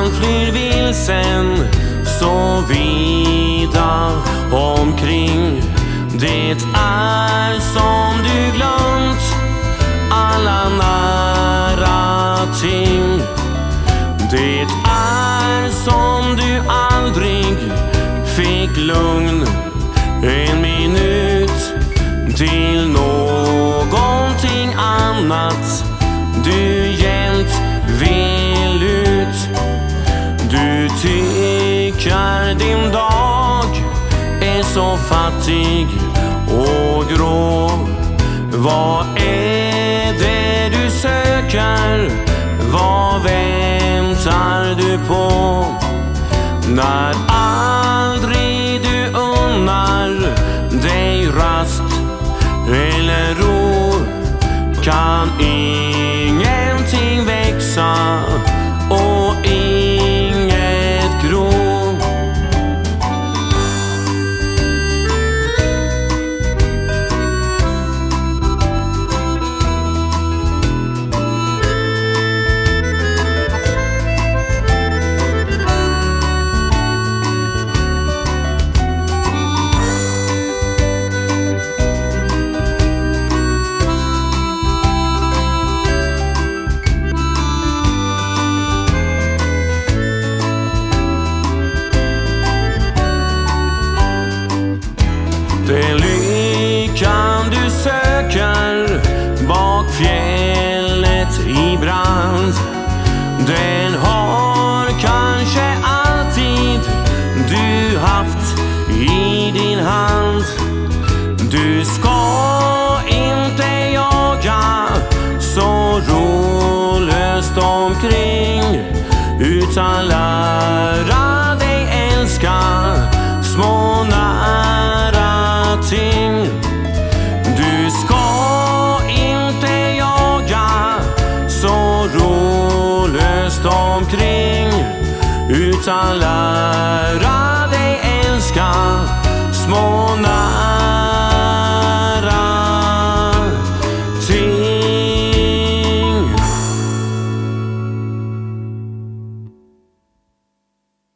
han flyr vilsen så vida omkring. Det är som du glömt alla nära ting. Det är som du aldrig fick lugn en minut till någonting annat så fattig och grå. Vad är det du söker? Vad väntar du på? När aldrig du unnar dig rast eller ro kan ingenting hand Du ska inte jaga så rolöst omkring utan lära dig älska små nära ting. Du ska inte jaga så rolöst omkring utan lära